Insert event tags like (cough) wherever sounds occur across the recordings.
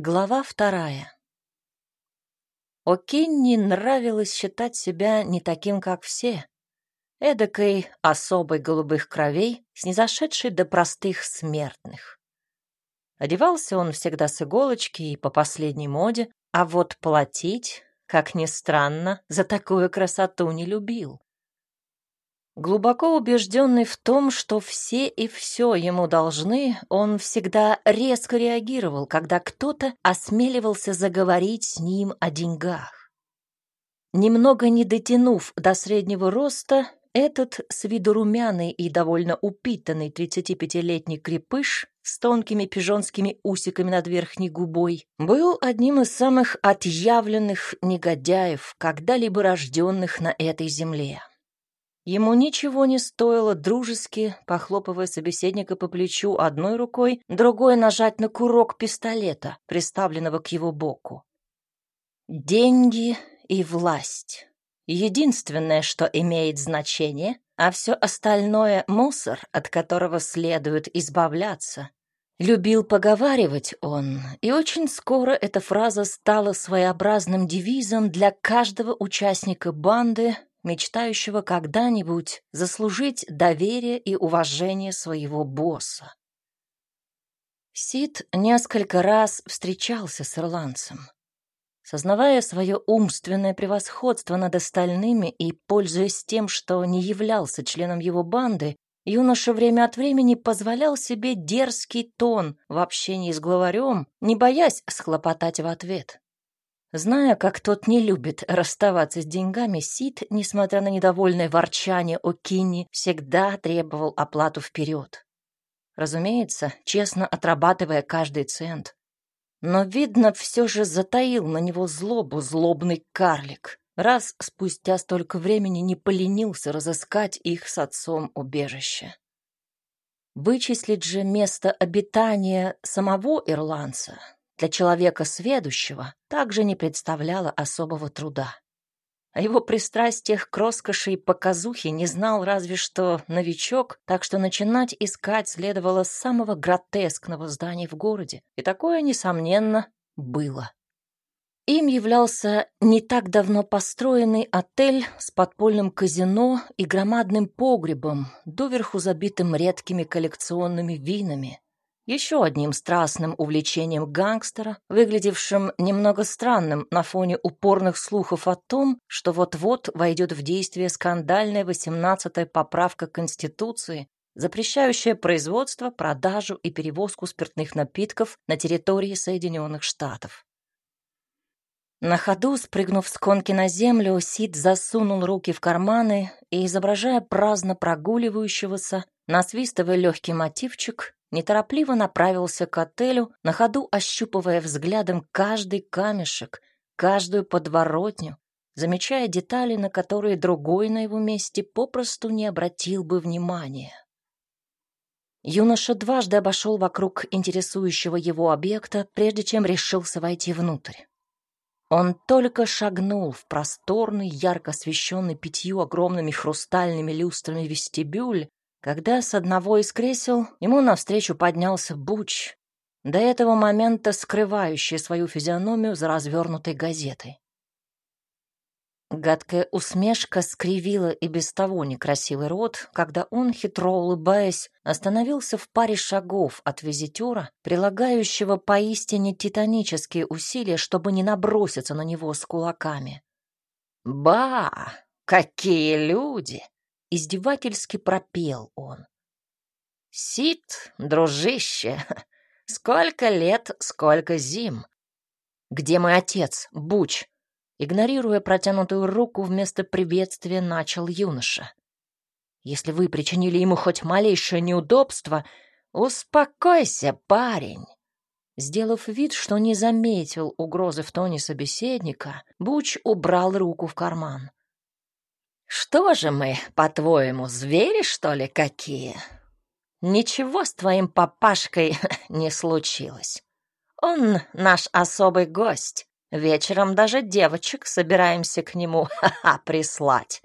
Глава вторая. О'Кинни нравилось считать себя не таким, как все, эдакой особой голубых кровей, снизошедшей до простых смертных. Одевался он всегда с иголочки и по последней моде, а вот платить, как ни странно, за такую красоту не любил. Глубоко убежденный в том, что все и все ему должны, он всегда резко реагировал, когда кто-то осмеливался заговорить с ним о деньгах. Немного не дотянув до среднего роста, этот с виду румяный и довольно упитанный 35-летний крепыш с тонкими пижонскими усиками над верхней губой был одним из самых отъявленных негодяев, когда-либо рожденных на этой земле. Ему ничего не стоило дружески, похлопывая собеседника по плечу одной рукой, другой нажать на курок пистолета, приставленного к его боку. Деньги и власть. Единственное, что имеет значение, а все остальное — мусор, от которого следует избавляться. Любил поговаривать он, и очень скоро эта фраза стала своеобразным девизом для каждого участника банды, мечтающего когда-нибудь заслужить доверие и уважение своего босса. Сид несколько раз встречался с ирландцем. Сознавая свое умственное превосходство над остальными и пользуясь тем, что не являлся членом его банды, юноша время от времени позволял себе дерзкий тон в общении с главарем, не боясь схлопотать в ответ. Зная, как тот не любит расставаться с деньгами, Сид, несмотря на недовольное ворчание о Кинни, всегда требовал оплату вперед. Разумеется, честно отрабатывая каждый цент. Но, видно, все же затаил на него злобу злобный карлик, раз спустя столько времени не поленился разыскать их с отцом убежище. Вычислить же место обитания самого ирландца для человека сведущего также не представляло особого труда. О его пристрастиях к роскоши и показухе не знал разве что новичок, так что начинать искать следовало с самого гротескного здания в городе, и такое, несомненно, было. Им являлся не так давно построенный отель с подпольным казино и громадным погребом, доверху забитым редкими коллекционными винами, еще одним страстным увлечением гангстера, выглядевшим немного странным на фоне упорных слухов о том, что вот-вот войдет в действие скандальная 18-я поправка Конституции, запрещающая производство, продажу и перевозку спиртных напитков на территории Соединенных Штатов. На ходу, спрыгнув с конки на землю, Сид засунул руки в карманы и, изображая праздно прогуливающегося, насвистывая легкий мотивчик, неторопливо направился к отелю, на ходу ощупывая взглядом каждый камешек, каждую подворотню, замечая детали, на которые другой на его месте попросту не обратил бы внимания. Юноша дважды обошел вокруг интересующего его объекта, прежде чем решился войти внутрь. Он только шагнул в просторный, ярко освещенный пятью огромными хрустальными люстрами вестибюль, когда с одного из кресел ему навстречу поднялся Буч, до этого момента скрывающий свою физиономию за развернутой газетой. Гадкая усмешка скривила и без того некрасивый рот, когда он, хитро улыбаясь, остановился в паре шагов от визитера, прилагающего поистине титанические усилия, чтобы не наброситься на него с кулаками. «Ба! Какие люди!» Издевательски пропел он. «Сид, дружище, (laughs) сколько лет, сколько зим! Где мой отец, Буч?» Игнорируя протянутую руку, вместо приветствия начал юноша. «Если вы причинили ему хоть малейшее неудобство, успокойся, парень!» Сделав вид, что не заметил угрозы в тоне собеседника, Буч убрал руку в карман. «Что же мы, по-твоему, звери, что ли, какие?» «Ничего с твоим папашкой (laughs) не случилось. Он наш особый гость. Вечером даже девочек собираемся к нему (laughs) прислать».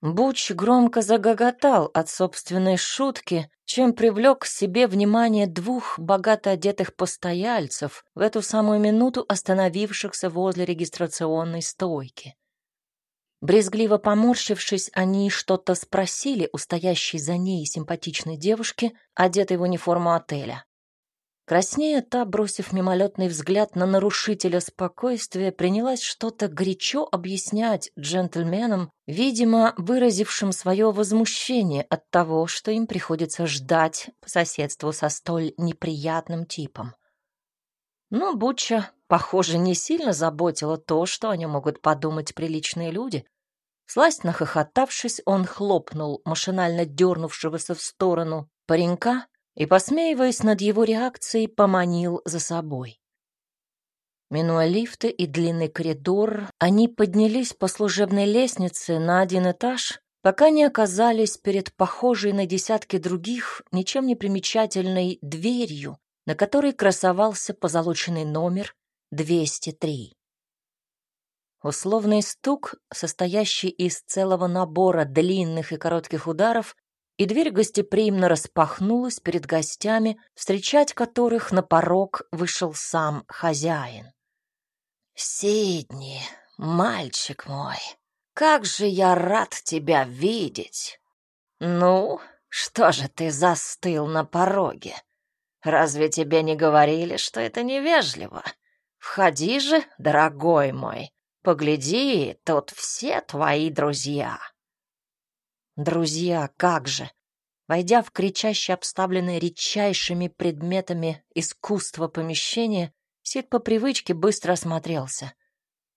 Буч громко загоготал от собственной шутки, чем привлек к себе внимание двух богато одетых постояльцев, в эту самую минуту остановившихся возле регистрационной стойки. Брезгливо поморщившись, они что-то спросили у стоящей за ней симпатичной девушки, одетой в униформу отеля. Краснея та, бросив мимолетный взгляд на нарушителя спокойствия, принялась что-то горячо объяснять джентльменам, видимо, выразившим свое возмущение от того, что им приходится ждать по соседству со столь неприятным типом. Но Буча, похоже, не сильно заботило то, что о нем могут подумать приличные люди. Сласть нахохотавшись, он хлопнул машинально дернувшегося в сторону паренька и, посмеиваясь над его реакцией, поманил за собой. Минуя лифты и длинный коридор, они поднялись по служебной лестнице на один этаж, пока не оказались перед похожей на десятки других, ничем не примечательной дверью, на которой красовался позолоченный номер 203. Условный стук, состоящий из целого набора длинных и коротких ударов, и дверь гостеприимно распахнулась перед гостями, встречать которых на порог вышел сам хозяин. «Сидни, мальчик мой, как же я рад тебя видеть! Ну, что же ты застыл на пороге? Разве тебе не говорили, что это невежливо? Входи же, дорогой мой, погляди, тут все твои друзья». Друзья, как же! Войдя в кричаще обставленное редчайшими предметами искусства помещение, Сид по привычке быстро осмотрелся.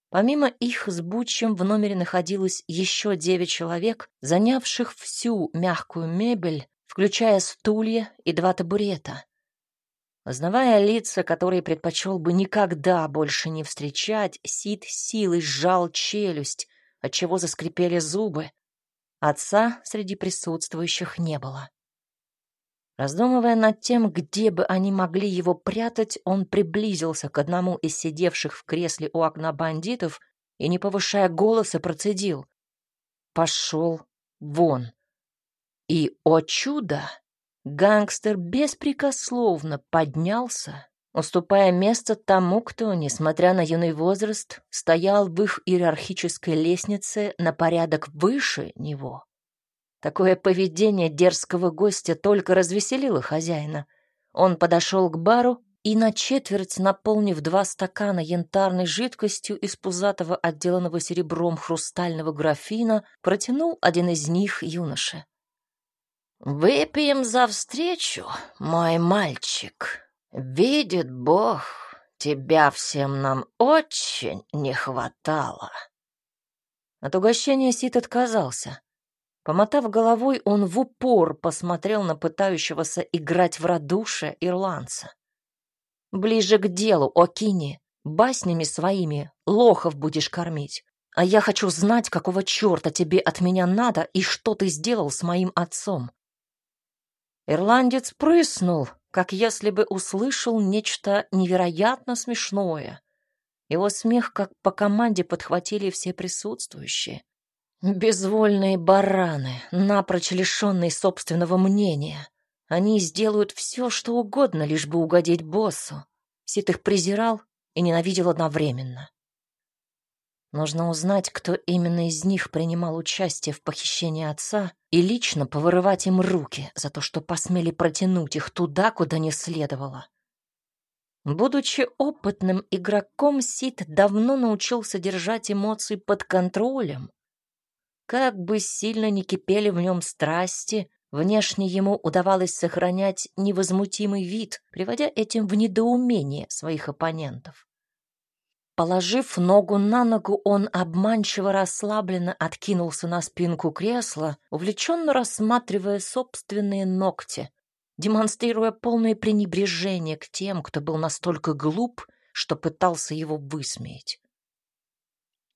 Помимо их с Бучем в номере находилось еще девять человек, занявших всю мягкую мебель, включая стулья и два табурета. Узнавая лица, которые предпочел бы никогда больше не встречать, Сид силой сжал челюсть, отчего заскрипели зубы. Отца среди присутствующих не было. Раздумывая над тем, где бы они могли его прятать, он приблизился к одному из сидевших в кресле у окна бандитов и, не повышая голоса, процедил. «Пошел вон!» И, о чудо, гангстер беспрекословно поднялся уступая место тому, кто, несмотря на юный возраст, стоял в их иерархической лестнице на порядок выше него. Такое поведение дерзкого гостя только развеселило хозяина. Он подошел к бару и, на четверть наполнив два стакана янтарной жидкостью из пузатого, отделанного серебром хрустального графина, протянул один из них юноше. «Выпьем за встречу, мой мальчик», Видит Бог, тебя всем нам очень не хватало. От угощения Сит отказался. Помотав головой, он в упор посмотрел на пытающегося играть в радуше ирландца. «Ближе к делу, Окини, баснями своими лохов будешь кормить, а я хочу знать, какого черта тебе от меня надо и что ты сделал с моим отцом». Ирландец прыснул, как если бы услышал нечто невероятно смешное. Его смех, как по команде, подхватили все присутствующие. Безвольные бараны, напрочь лишенные собственного мнения. Они сделают все, что угодно, лишь бы угодить боссу. Сит их презирал и ненавидел одновременно. Нужно узнать, кто именно из них принимал участие в похищении отца, и лично повырывать им руки за то, что посмели протянуть их туда, куда не следовало. Будучи опытным игроком, Сид давно научился держать эмоции под контролем. Как бы сильно ни кипели в нем страсти, внешне ему удавалось сохранять невозмутимый вид, приводя этим в недоумение своих оппонентов. Положив ногу на ногу, он обманчиво расслабленно откинулся на спинку кресла, увлеченно рассматривая собственные ногти, демонстрируя полное пренебрежение к тем, кто был настолько глуп, что пытался его высмеять.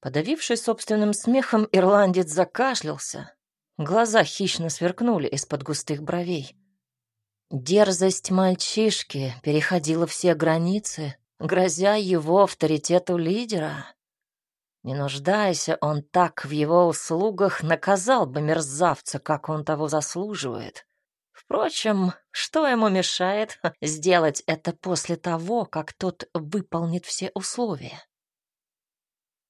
Подавившись собственным смехом, ирландец закашлялся. Глаза хищно сверкнули из-под густых бровей. Дерзость мальчишки переходила все границы, грозя его авторитету лидера. Не нуждайся он так в его услугах, наказал бы мерзавца, как он того заслуживает. Впрочем, что ему мешает (laughs) сделать это после того, как тот выполнит все условия?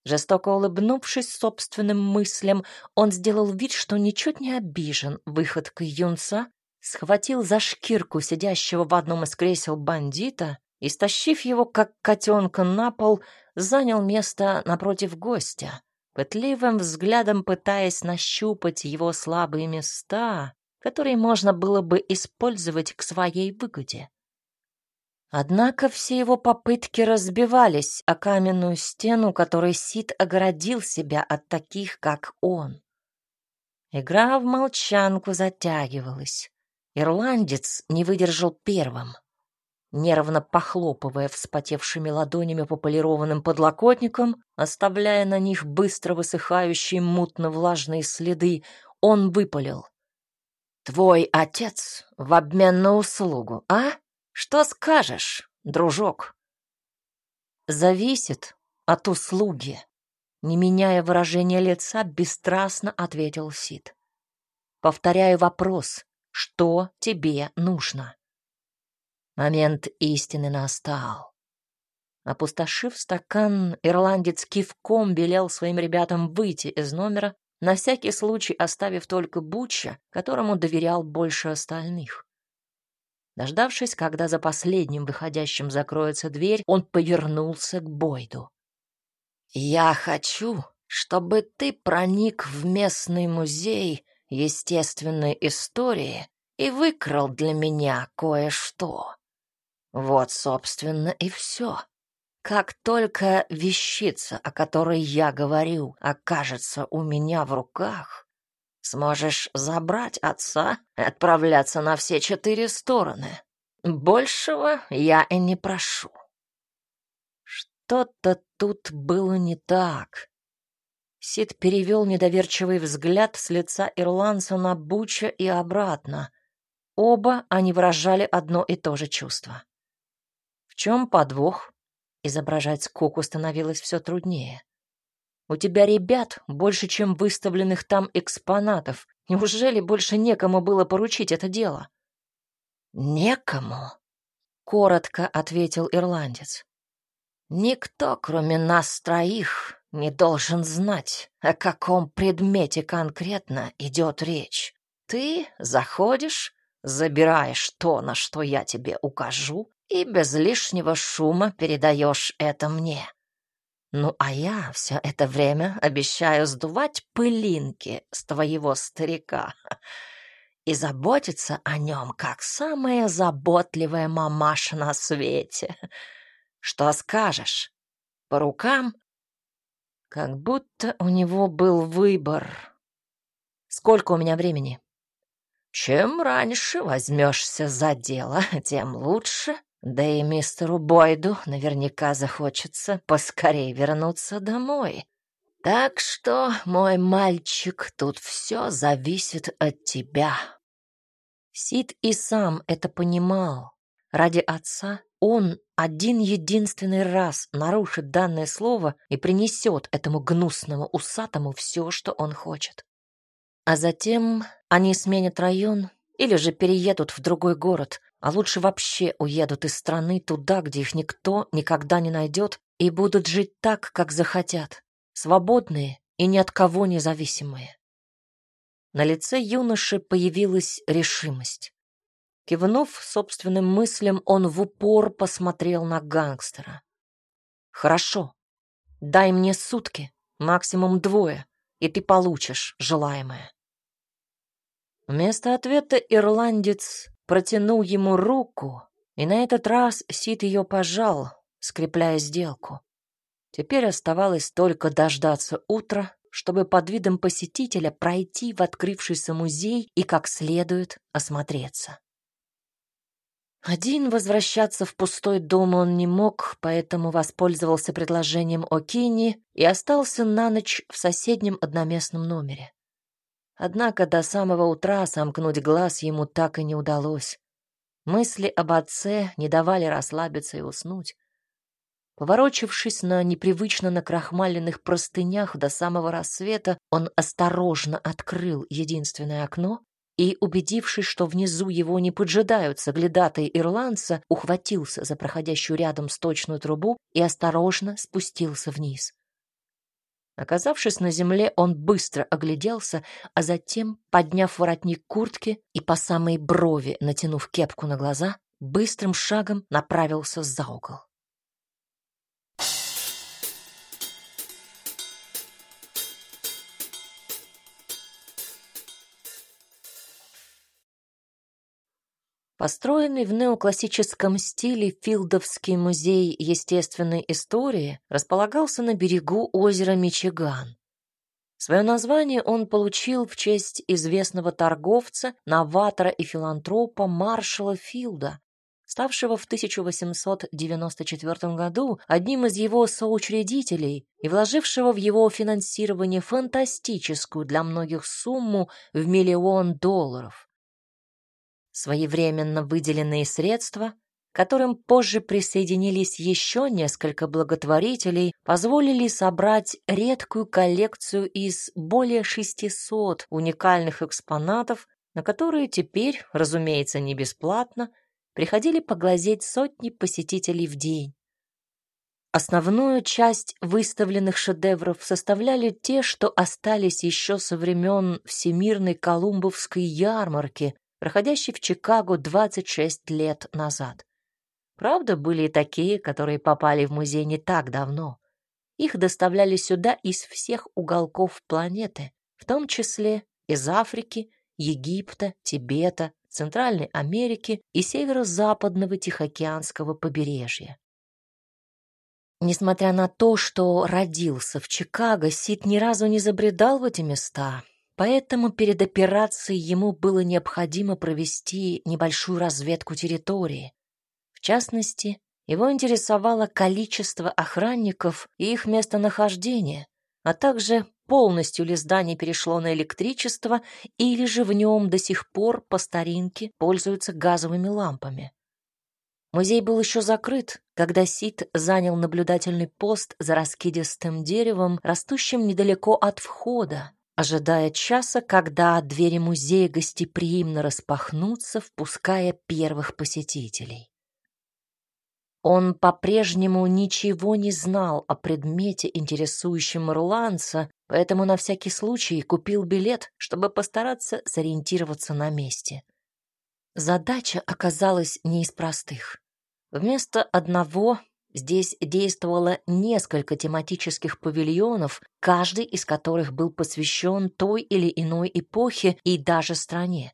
Жестоко улыбнувшись собственным мыслям, он сделал вид, что ничуть не обижен выходкой юнца, схватил за шкирку сидящего в одном из кресел бандита и, стащив его, как котенка, на пол, занял место напротив гостя, пытливым взглядом пытаясь нащупать его слабые места, которые можно было бы использовать к своей выгоде. Однако все его попытки разбивались о каменную стену, которой Сид огородил себя от таких, как он. Игра в молчанку затягивалась. Ирландец не выдержал первым. Нервно похлопывая вспотевшими ладонями по полированным подлокотникам, оставляя на них быстро высыхающие мутно-влажные следы, он выпалил. «Твой отец в обмен на услугу, а?» Что скажешь, дружок? Зависит от услуги. Не меняя выражения лица, бесстрастно ответил Сид. Повторяю вопрос. Что тебе нужно? Момент истины настал. Опустошив стакан, ирландец кивком велел своим ребятам выйти из номера, на всякий случай оставив только Буча, которому доверял больше остальных. Дождавшись, когда за последним выходящим закроется дверь, он повернулся к Бойду. «Я хочу, чтобы ты проник в местный музей естественной истории и выкрал для меня кое-что. Вот, собственно, и все. Как только вещица, о которой я говорю, окажется у меня в руках, Сможешь забрать отца и отправляться на все четыре стороны. Большего я и не прошу. Что-то тут было не так. Сид перевел недоверчивый взгляд с лица ирландца на Буча и обратно. Оба они выражали одно и то же чувство. В чем подвох? Изображать скуку становилось все труднее. У тебя ребят больше, чем выставленных там экспонатов. Неужели больше некому было поручить это дело? Некому, коротко ответил ирландец. Никто, кроме нас троих, не должен знать, о каком предмете конкретно идет речь. Ты заходишь, забираешь то, на что я тебе укажу, и без лишнего шума передаешь это мне. Ну, а я все это время обещаю сдувать пылинки с твоего старика (laughs) и заботиться о нем, как самая заботливая мамаша на свете. Что скажешь? По рукам? Как будто у него был выбор. Сколько у меня времени? Чем раньше возьмешься за дело, (laughs) тем лучше. Да и мистеру Бойду наверняка захочется поскорее вернуться домой. Так что, мой мальчик, тут все зависит от тебя. Сид и сам это понимал. Ради отца он один единственный раз нарушит данное слово и принесет этому гнусному усатому все, что он хочет. А затем они сменят район или же переедут в другой город, а лучше вообще уедут из страны туда, где их никто никогда не найдет, и будут жить так, как захотят, свободные и ни от кого независимые. На лице юноши появилась решимость. Кивнув собственным мыслям, он в упор посмотрел на гангстера. «Хорошо, дай мне сутки, максимум двое, и ты получишь желаемое». Вместо ответа ирландец протянул ему руку, и на этот раз Сид ее пожал, скрепляя сделку. Теперь оставалось только дождаться утра, чтобы под видом посетителя пройти в открывшийся музей и как следует осмотреться. Один возвращаться в пустой дом он не мог, поэтому воспользовался предложением Окини и остался на ночь в соседнем одноместном номере. Однако до самого утра сомкнуть глаз ему так и не удалось. Мысли об отце не давали расслабиться и уснуть. Поворочившись на непривычно накрахмаленных простынях до самого рассвета, он осторожно открыл единственное окно и, убедившись, что внизу его не поджидают соглядатые ирландца, ухватился за проходящую рядом сточную трубу и осторожно спустился вниз. Оказавшись на земле, он быстро огляделся, а затем, подняв воротник куртки и по самой брови натянув кепку на глаза, быстрым шагом направился за угол. Построенный в неоклассическом стиле Филдовский музей естественной истории располагался на берегу озера Мичиган. Свое название он получил в честь известного торговца, новатора и филантропа маршала Филда, ставшего в 1894 году одним из его соучредителей и вложившего в его финансирование фантастическую для многих сумму в миллион долларов. Своевременно выделенные средства, которым позже присоединились еще несколько благотворителей, позволили собрать редкую коллекцию из более 600 уникальных экспонатов, на которые теперь, разумеется, не бесплатно, приходили поглазеть сотни посетителей в день. Основную часть выставленных шедевров составляли те, что остались еще со времен Всемирной Колумбовской ярмарки, проходящий в Чикаго 26 лет назад. Правда, были и такие, которые попали в музей не так давно. Их доставляли сюда из всех уголков планеты, в том числе из Африки, Египта, Тибета, Центральной Америки и северо-западного Тихоокеанского побережья. Несмотря на то, что родился в Чикаго, Сид ни разу не забредал в эти места Поэтому перед операцией ему было необходимо провести небольшую разведку территории. В частности, его интересовало количество охранников и их местонахождение, а также полностью ли здание перешло на электричество или же в нем до сих пор по старинке пользуются газовыми лампами. Музей был еще закрыт, когда Сид занял наблюдательный пост за раскидистым деревом, растущим недалеко от входа, ожидая часа, когда двери музея гостеприимно распахнутся, впуская первых посетителей. Он по-прежнему ничего не знал о предмете, интересующем ирландца, поэтому на всякий случай купил билет, чтобы постараться сориентироваться на месте. Задача оказалась не из простых. Вместо одного Здесь действовало несколько тематических павильонов, каждый из которых был посвящен той или иной эпохе и даже стране.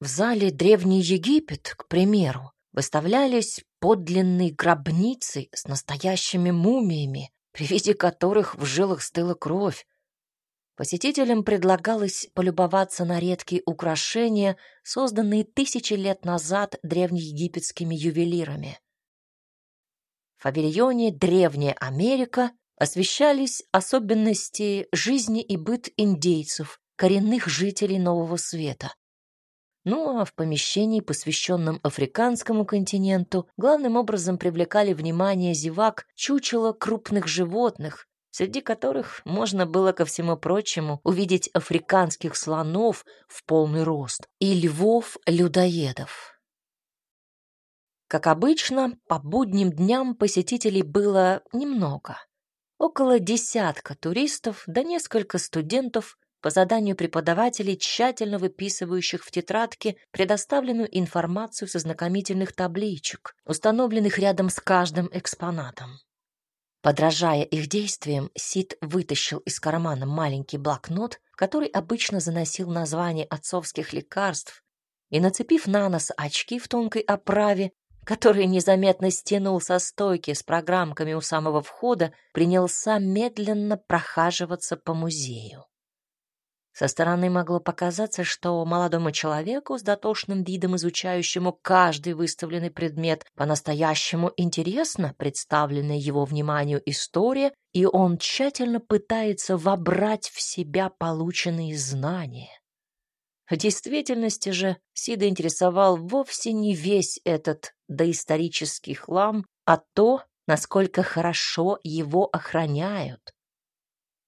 В зале Древний Египет, к примеру, выставлялись подлинные гробницы с настоящими мумиями, при виде которых в жилах стыла кровь. Посетителям предлагалось полюбоваться на редкие украшения, созданные тысячи лет назад древнеегипетскими ювелирами. Павильоне «Древняя Америка» освещались особенности жизни и быт индейцев, коренных жителей Нового Света. Ну а в помещении, посвященном африканскому континенту, главным образом привлекали внимание зевак чучело крупных животных, среди которых можно было, ко всему прочему, увидеть африканских слонов в полный рост и львов-людоедов. Как обычно, по будним дням посетителей было немного. Около десятка туристов да несколько студентов по заданию преподавателей, тщательно выписывающих в тетрадке предоставленную информацию со знакомительных табличек, установленных рядом с каждым экспонатом. Подражая их действиям, Сид вытащил из кармана маленький блокнот, который обычно заносил название отцовских лекарств, и, нацепив на нос очки в тонкой оправе, который незаметно стянул со стойки с программками у самого входа, принялся медленно прохаживаться по музею. Со стороны могло показаться, что молодому человеку с дотошным видом, изучающему каждый выставленный предмет, по-настоящему интересно представленная его вниманию история, и он тщательно пытается вобрать в себя полученные знания. В действительности же Сида интересовал вовсе не весь этот доисторический хлам, а то, насколько хорошо его охраняют.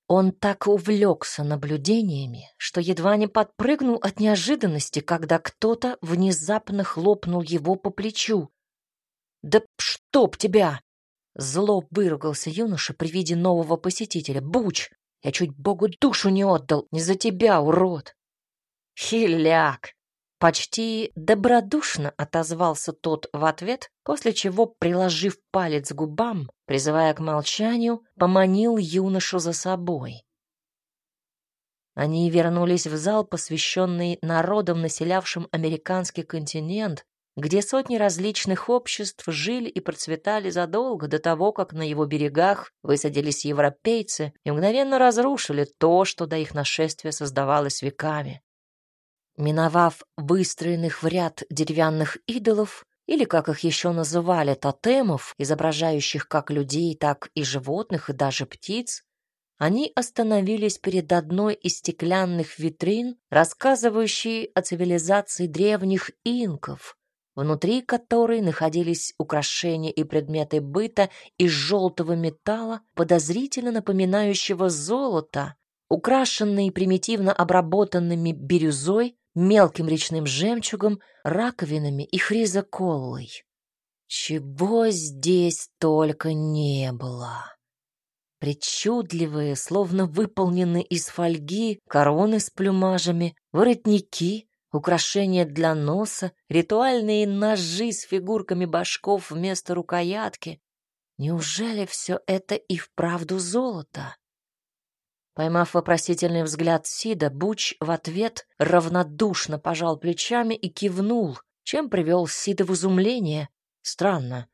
Он так увлекся наблюдениями, что едва не подпрыгнул от неожиданности, когда кто-то внезапно хлопнул его по плечу. «Да чтоб тебя!» Зло выругался юноша при виде нового посетителя. «Буч! Я чуть Богу душу не отдал! Не за тебя, урод!» «Хиляк!» Почти добродушно отозвался тот в ответ, после чего, приложив палец к губам, призывая к молчанию, поманил юношу за собой. Они вернулись в зал, посвященный народам, населявшим американский континент, где сотни различных обществ жили и процветали задолго до того, как на его берегах высадились европейцы и мгновенно разрушили то, что до их нашествия создавалось веками. Миновав выстроенных в ряд деревянных идолов, или, как их еще называли, тотемов, изображающих как людей, так и животных, и даже птиц, они остановились перед одной из стеклянных витрин, рассказывающей о цивилизации древних инков, внутри которой находились украшения и предметы быта из желтого металла, подозрительно напоминающего золото, украшенные примитивно обработанными бирюзой, мелким речным жемчугом, раковинами и хризоколлой. Чего здесь только не было. Причудливые, словно выполненные из фольги, короны с плюмажами, воротники, украшения для носа, ритуальные ножи с фигурками башков вместо рукоятки. Неужели все это и вправду золото? Поймав вопросительный взгляд Сида, Буч в ответ равнодушно пожал плечами и кивнул, чем привел Сида в изумление. Странно,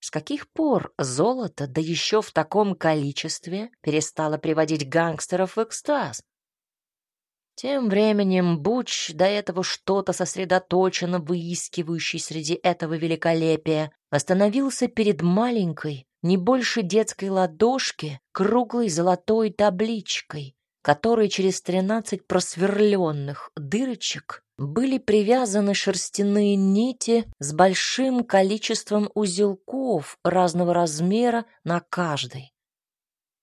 с каких пор золото, да еще в таком количестве, перестало приводить гангстеров в экстаз? Тем временем Буч, до этого что-то сосредоточенно выискивающий среди этого великолепия, остановился перед маленькой, не больше детской ладошки, круглой золотой табличкой, которой через тринадцать просверленных дырочек были привязаны шерстяные нити с большим количеством узелков разного размера на каждой.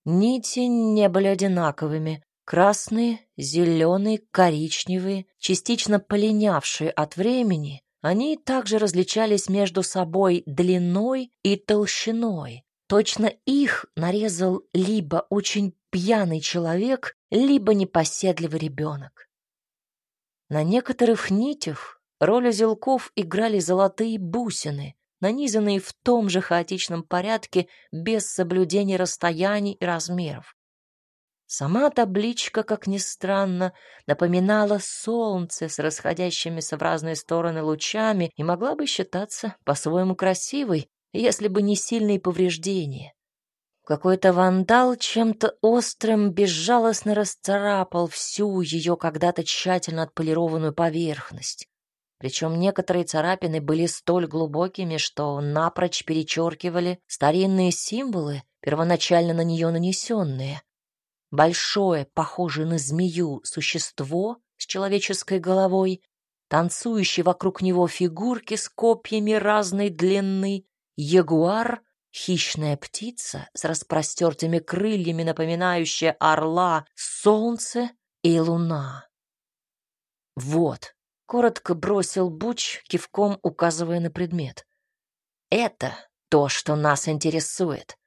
Нити не были одинаковыми, Красные, зеленые, коричневые, частично полинявшие от времени, они также различались между собой длиной и толщиной. Точно их нарезал либо очень пьяный человек, либо непоседливый ребенок. На некоторых нитях роль узелков играли золотые бусины, нанизанные в том же хаотичном порядке без соблюдения расстояний и размеров. Сама табличка, как ни странно, напоминала солнце с расходящимися в разные стороны лучами и могла бы считаться по-своему красивой, если бы не сильные повреждения. Какой-то вандал чем-то острым безжалостно расцарапал всю ее когда-то тщательно отполированную поверхность. Причем некоторые царапины были столь глубокими, что напрочь перечеркивали старинные символы, первоначально на нее нанесенные. Большое, похожее на змею, существо с человеческой головой, танцующие вокруг него фигурки с копьями разной длины, ягуар, хищная птица с распростертыми крыльями, напоминающая орла, солнце и луна. Вот, коротко бросил Буч, кивком указывая на предмет. Это то, что нас интересует.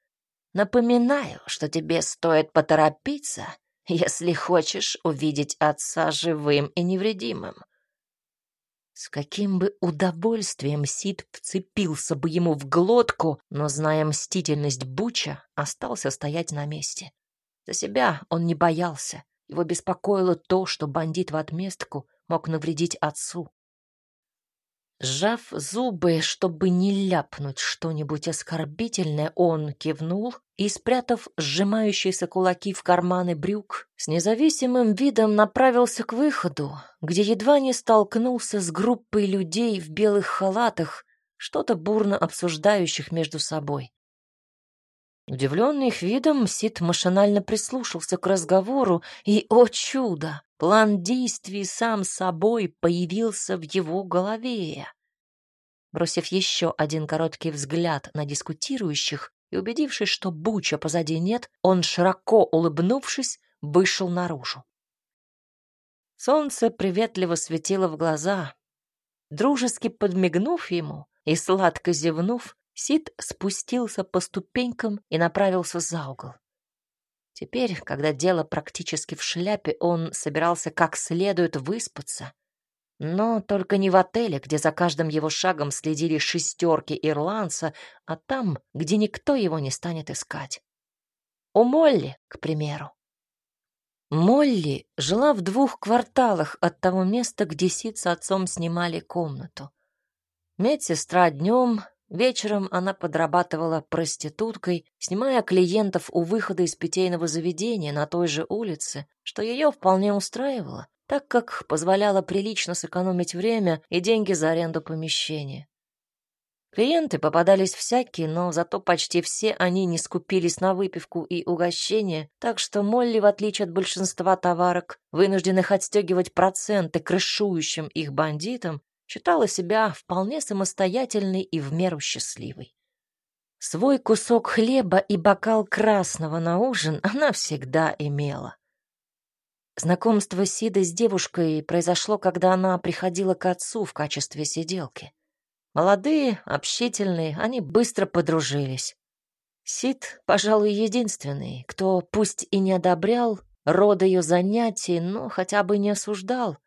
Напоминаю, что тебе стоит поторопиться, если хочешь увидеть отца живым и невредимым. С каким бы удовольствием Сид вцепился бы ему в глотку, но, зная мстительность Буча, остался стоять на месте. За себя он не боялся. Его беспокоило то, что бандит в отместку мог навредить отцу. Сжав зубы, чтобы не ляпнуть что-нибудь оскорбительное, он кивнул и, спрятав сжимающиеся кулаки в карманы брюк, с независимым видом направился к выходу, где едва не столкнулся с группой людей в белых халатах, что-то бурно обсуждающих между собой. Удивленный их видом, Сид машинально прислушался к разговору, и, о чудо, план действий сам собой появился в его голове. Бросив еще один короткий взгляд на дискутирующих, и, убедившись, что Буча позади нет, он, широко улыбнувшись, вышел наружу. Солнце приветливо светило в глаза. Дружески подмигнув ему и сладко зевнув, Сид спустился по ступенькам и направился за угол. Теперь, когда дело практически в шляпе, он собирался как следует выспаться. Но только не в отеле, где за каждым его шагом следили шестерки ирландца, а там, где никто его не станет искать. У Молли, к примеру. Молли жила в двух кварталах от того места, где Сид с отцом снимали комнату. Медсестра днем, вечером она подрабатывала проституткой, снимая клиентов у выхода из питейного заведения на той же улице, что ее вполне устраивало, так как позволяло прилично сэкономить время и деньги за аренду помещения. Клиенты попадались всякие, но зато почти все они не скупились на выпивку и угощения, так что Молли, в отличие от большинства товарок, вынужденных отстегивать проценты крышующим их бандитам, считала себя вполне самостоятельной и в меру счастливой. Свой кусок хлеба и бокал красного на ужин она всегда имела. Знакомство Сиды с девушкой произошло, когда она приходила к отцу в качестве сиделки. Молодые, общительные, они быстро подружились. Сид, пожалуй, единственный, кто пусть и не одобрял рода ее занятий, но хотя бы не осуждал,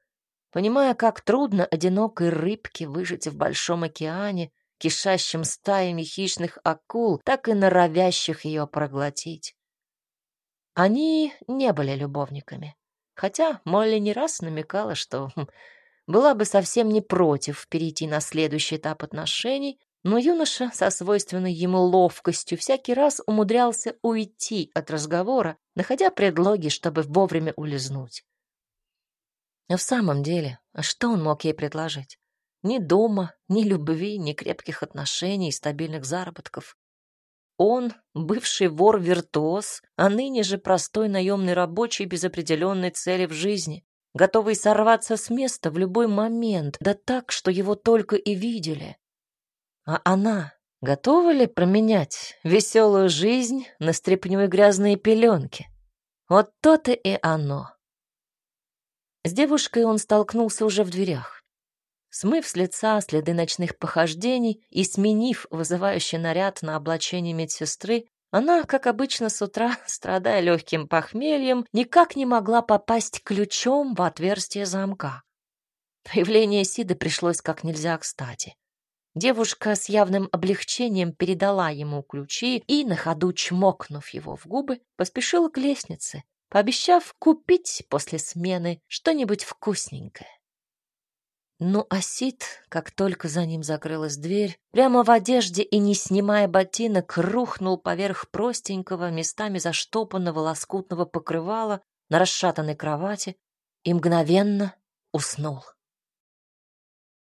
понимая, как трудно одинокой рыбке выжить в большом океане, кишащем стаями хищных акул, так и норовящих ее проглотить. Они не были любовниками, хотя Молли не раз намекала, что хм, была бы совсем не против перейти на следующий этап отношений, но юноша со свойственной ему ловкостью всякий раз умудрялся уйти от разговора, находя предлоги, чтобы вовремя улизнуть. А в самом деле, а что он мог ей предложить? Ни дома, ни любви, ни крепких отношений и стабильных заработков. Он, бывший вор-виртуоз, а ныне же простой наемный рабочий без определенной цели в жизни готовый сорваться с места в любой момент, да так, что его только и видели. А она готова ли променять веселую жизнь на стряпню грязные пеленки? Вот то-то и оно. С девушкой он столкнулся уже в дверях. Смыв с лица следы ночных похождений и сменив вызывающий наряд на облачение медсестры, она, как обычно с утра, (laughs) страдая легким похмельем, никак не могла попасть ключом в отверстие замка. Появление Сиды пришлось как нельзя кстати. Девушка с явным облегчением передала ему ключи и, на ходу чмокнув его в губы, поспешила к лестнице, пообещав купить после смены что-нибудь вкусненькое. Ну, а Сид, как только за ним закрылась дверь, прямо в одежде и не снимая ботинок, рухнул поверх простенького, местами заштопанного лоскутного покрывала на расшатанной кровати и мгновенно уснул.